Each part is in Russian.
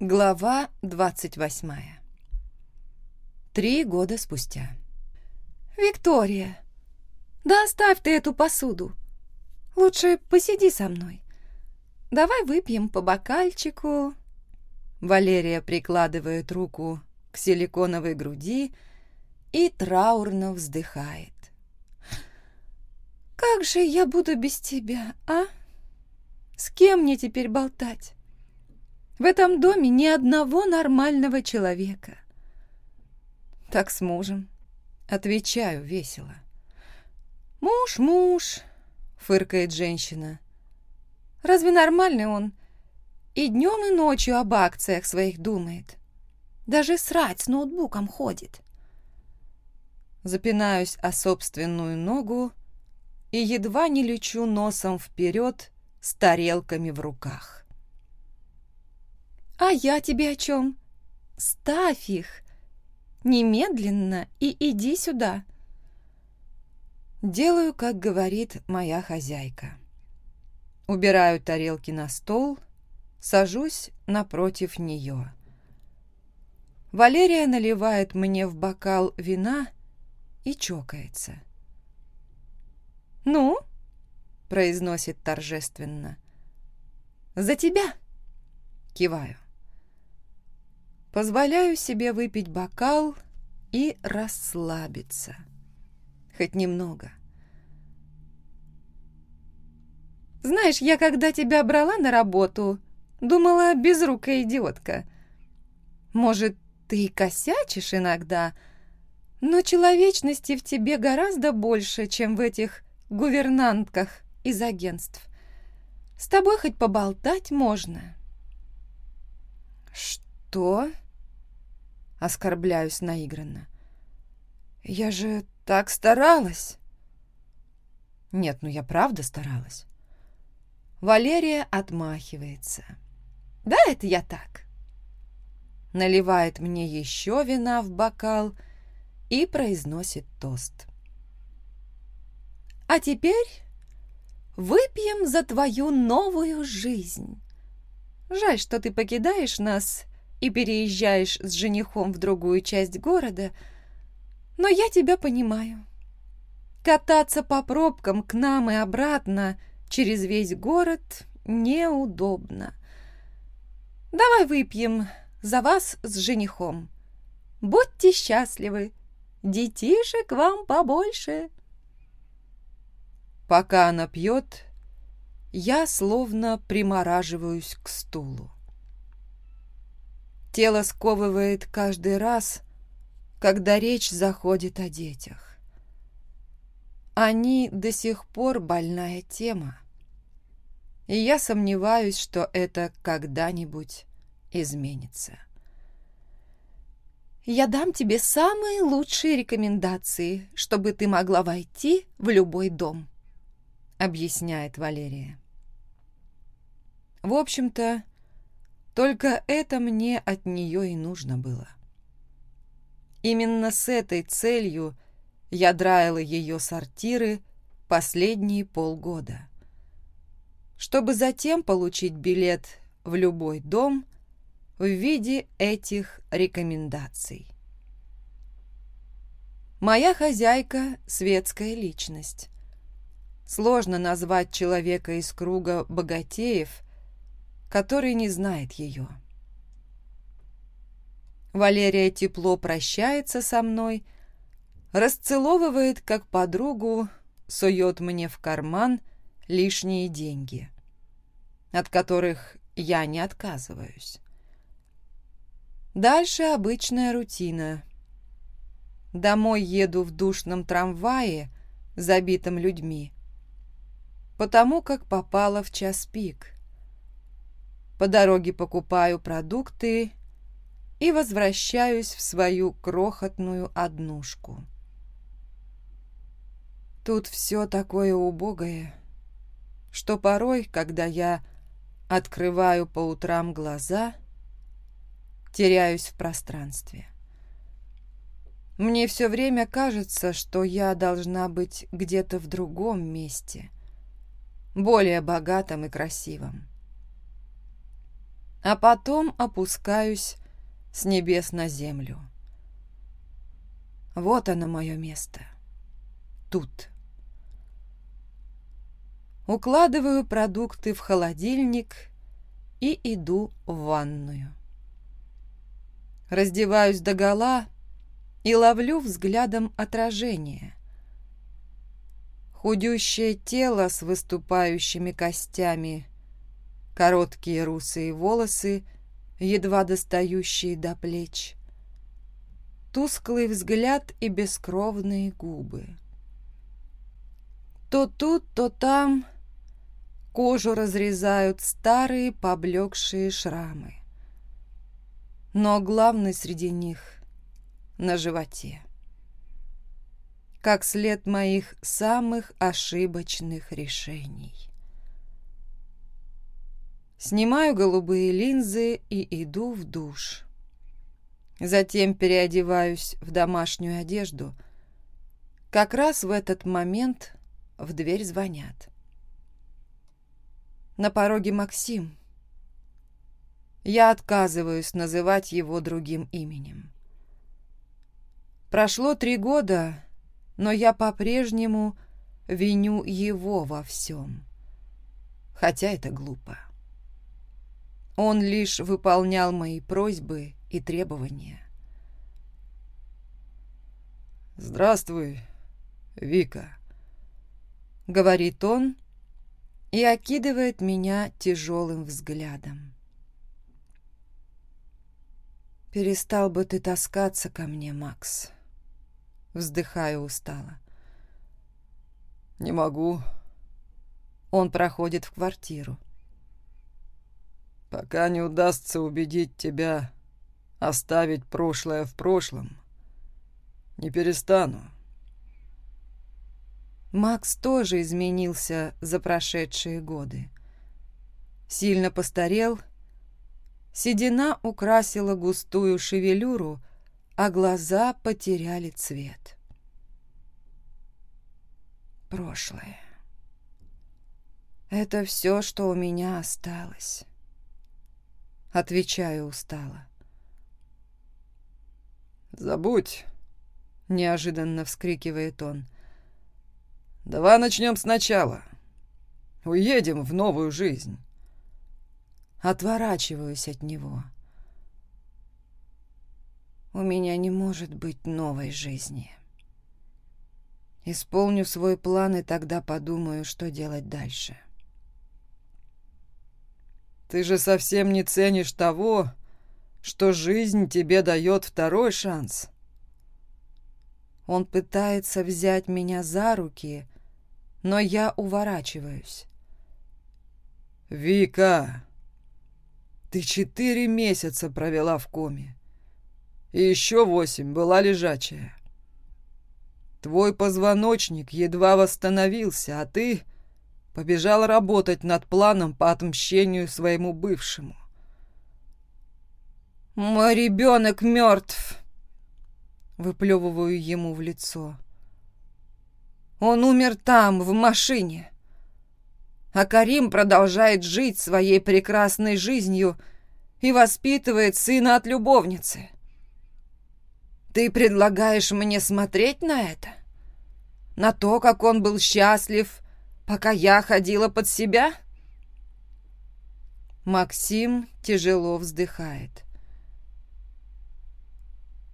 Глава двадцать восьмая. Три года спустя. «Виктория, да оставь ты эту посуду. Лучше посиди со мной. Давай выпьем по бокальчику». Валерия прикладывает руку к силиконовой груди и траурно вздыхает. «Как же я буду без тебя, а? С кем мне теперь болтать? В этом доме ни одного нормального человека». «Так с мужем», — отвечаю весело. «Муж, муж», — фыркает женщина. «Разве нормальный он? И днем, и ночью об акциях своих думает. Даже срать с ноутбуком ходит». Запинаюсь о собственную ногу и едва не лечу носом вперед с тарелками в руках. «А я тебе о чем? Ставь их! Немедленно и иди сюда!» Делаю, как говорит моя хозяйка. Убираю тарелки на стол, сажусь напротив нее. Валерия наливает мне в бокал вина и чокается. «Ну?» — произносит торжественно. «За тебя!» — киваю. Позволяю себе выпить бокал и расслабиться хоть немного. Знаешь, я когда тебя брала на работу, думала, безрукая идиотка. Может, ты и косячишь иногда, но человечности в тебе гораздо больше, чем в этих гувернантках из агентств. С тобой хоть поболтать можно. Что? Оскорбляюсь наигранно. Я же так старалась. Нет, ну я правда старалась. Валерия отмахивается. Да, это я так. Наливает мне еще вина в бокал и произносит тост. А теперь выпьем за твою новую жизнь. Жаль, что ты покидаешь нас и переезжаешь с женихом в другую часть города, но я тебя понимаю. Кататься по пробкам к нам и обратно через весь город неудобно. Давай выпьем за вас с женихом. Будьте счастливы, детишек вам побольше. Пока она пьет, я словно примораживаюсь к стулу тело сковывает каждый раз, когда речь заходит о детях. Они до сих пор больная тема, и я сомневаюсь, что это когда-нибудь изменится. «Я дам тебе самые лучшие рекомендации, чтобы ты могла войти в любой дом», — объясняет Валерия. В общем-то, только это мне от нее и нужно было. Именно с этой целью я драила ее сортиры последние полгода, чтобы затем получить билет в любой дом в виде этих рекомендаций. Моя хозяйка – светская личность. Сложно назвать человека из круга богатеев – который не знает ее. Валерия тепло прощается со мной, расцеловывает как подругу, сует мне в карман лишние деньги, от которых я не отказываюсь. Дальше обычная рутина. Домой еду в душном трамвае, забитом людьми, потому как попала в час пик – По дороге покупаю продукты и возвращаюсь в свою крохотную однушку. Тут все такое убогое, что порой, когда я открываю по утрам глаза, теряюсь в пространстве. Мне все время кажется, что я должна быть где-то в другом месте, более богатом и красивом. а потом опускаюсь с небес на землю. Вот оно мое место. Тут. Укладываю продукты в холодильник и иду в ванную. Раздеваюсь догола и ловлю взглядом отражение. Худющее тело с выступающими костями, короткие русые волосы, едва достающие до плеч, тусклый взгляд и бескровные губы. То тут, то там кожу разрезают старые поблекшие шрамы. Но главный среди них — на животе. Как след моих самых ошибочных решений. Снимаю голубые линзы и иду в душ. Затем переодеваюсь в домашнюю одежду. Как раз в этот момент в дверь звонят. На пороге Максим. Я отказываюсь называть его другим именем. Прошло три года, но я по-прежнему виню его во всем. Хотя это глупо. Он лишь выполнял мои просьбы и требования. «Здравствуй, Вика», — говорит он и окидывает меня тяжелым взглядом. «Перестал бы ты таскаться ко мне, Макс?» Вздыхаю устало. «Не могу». Он проходит в квартиру. пока не удастся убедить тебя оставить прошлое в прошлом, не перестану». Макс тоже изменился за прошедшие годы. Сильно постарел, седина украсила густую шевелюру, а глаза потеряли цвет. Прошлое. Это все, что у меня осталось. Отвечаю устало. «Забудь!» — неожиданно вскрикивает он. «Давай начнем сначала. Уедем в новую жизнь». Отворачиваюсь от него. У меня не может быть новой жизни. Исполню свой план и тогда подумаю, что делать дальше. Ты же совсем не ценишь того, что жизнь тебе дает второй шанс. Он пытается взять меня за руки, но я уворачиваюсь. «Вика, ты четыре месяца провела в коме, и еще восемь была лежачая. Твой позвоночник едва восстановился, а ты побежал работать над планом по отмщению своему бывшему. «Мой ребенок мертв!» Выплевываю ему в лицо. «Он умер там, в машине!» А Карим продолжает жить своей прекрасной жизнью и воспитывает сына от любовницы. Ты предлагаешь мне смотреть на это? На то, как он был счастлив пока я ходила под себя?» Максим тяжело вздыхает.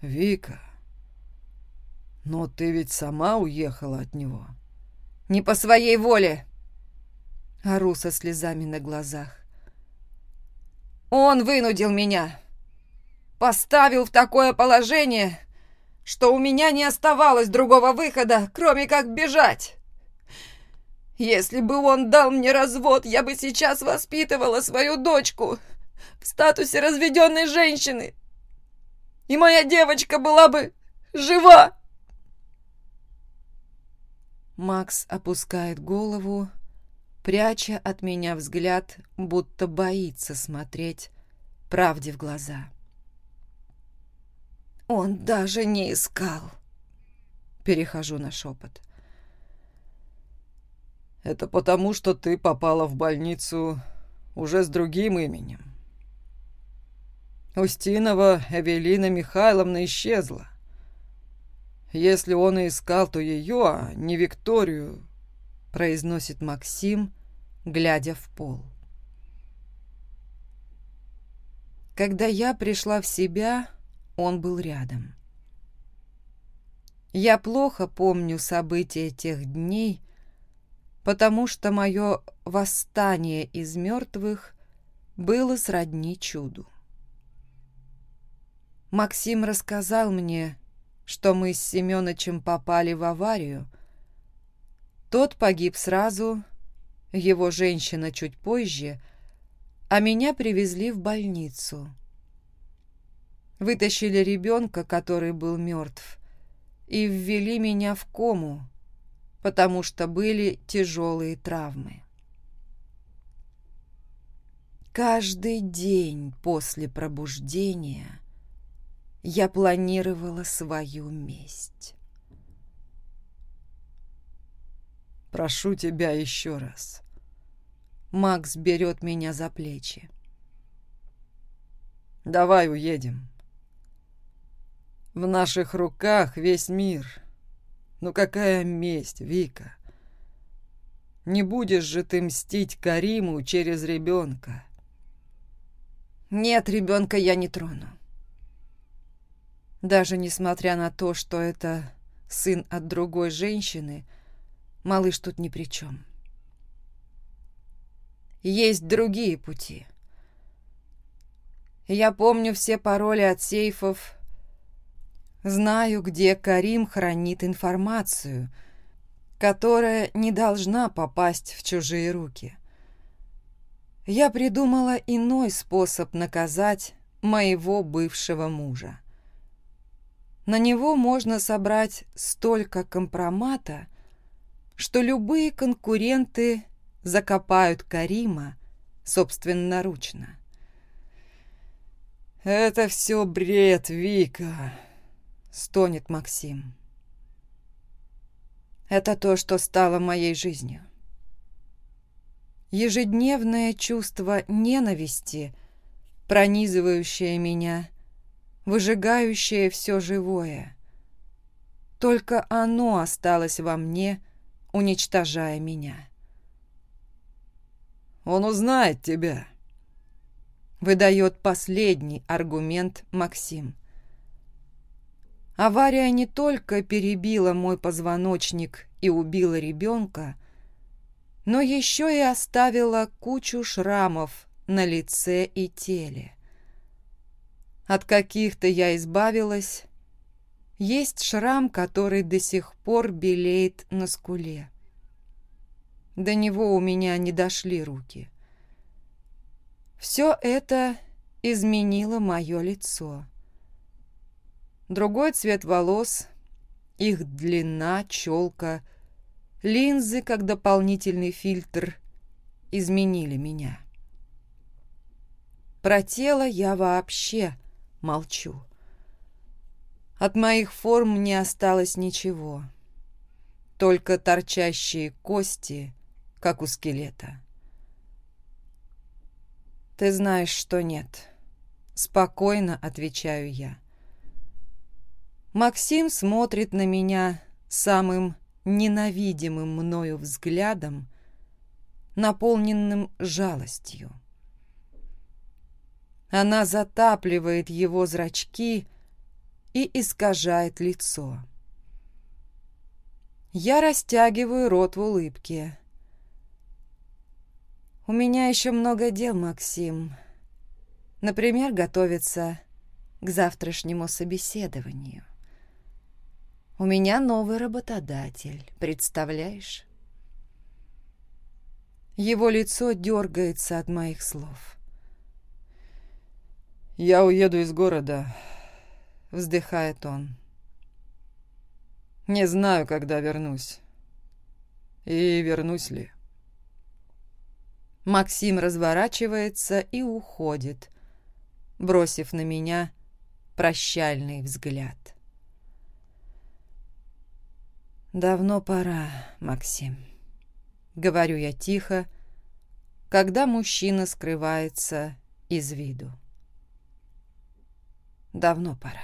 «Вика, но ты ведь сама уехала от него». «Не по своей воле!» Ору со слезами на глазах. «Он вынудил меня! Поставил в такое положение, что у меня не оставалось другого выхода, кроме как бежать!» Если бы он дал мне развод, я бы сейчас воспитывала свою дочку в статусе разведенной женщины. И моя девочка была бы жива. Макс опускает голову, пряча от меня взгляд, будто боится смотреть правде в глаза. Он даже не искал. Перехожу на шепот. Это потому, что ты попала в больницу уже с другим именем. Устинова Эвелина Михайловна исчезла. Если он и искал, то ее, а не Викторию, произносит Максим, глядя в пол. Когда я пришла в себя, он был рядом. Я плохо помню события тех дней, потому что мое восстание из мертвых было сродни чуду. Максим рассказал мне, что мы с Семёнычем попали в аварию. Тот погиб сразу, его женщина чуть позже, а меня привезли в больницу. Вытащили ребенка, который был мертв, и ввели меня в кому, потому что были тяжелые травмы. Каждый день после пробуждения я планировала свою месть. «Прошу тебя еще раз». Макс берет меня за плечи. «Давай уедем. В наших руках весь мир. Ну какая месть, Вика? Не будешь же ты мстить Кариму через ребенка. Нет, ребенка я не трону. Даже несмотря на то, что это сын от другой женщины, малыш тут ни при чем. Есть другие пути. Я помню все пароли от сейфов знаю, где Карим хранит информацию, которая не должна попасть в чужие руки. Я придумала иной способ наказать моего бывшего мужа. На него можно собрать столько компромата, что любые конкуренты закопают Карима собственноручно. «Это все бред, Вика», стонет Максим. Это то, что стало моей жизнью. Ежедневное чувство ненависти, пронизывающее меня, выжигающее все живое. Только оно осталось во мне, уничтожая меня. «Он узнает тебя», — выдает последний аргумент Максим. — Авария не только перебила мой позвоночник и убила ребенка, но еще и оставила кучу шрамов на лице и теле. От каких-то я избавилась. Есть шрам, который до сих пор белеет на скуле. До него у меня не дошли руки. Все это изменило мое лицо. Другой цвет волос, их длина, челка, линзы как дополнительный фильтр изменили меня. Про тело я вообще молчу. От моих форм не осталось ничего, только торчащие кости, как у скелета. «Ты знаешь, что нет», — спокойно отвечаю я. Максим смотрит на меня самым ненавидимым мною взглядом, наполненным жалостью. Она затапливает его зрачки и искажает лицо. Я растягиваю рот в улыбке. «У меня еще много дел, Максим. Например, готовиться к завтрашнему собеседованию». У меня новый работодатель, представляешь?» Его лицо дергается от моих слов. «Я уеду из города», — вздыхает он. «Не знаю, когда вернусь. И вернусь ли». Максим разворачивается и уходит, бросив на меня прощальный взгляд. «Давно пора, Максим», — говорю я тихо, когда мужчина скрывается из виду. Давно пора.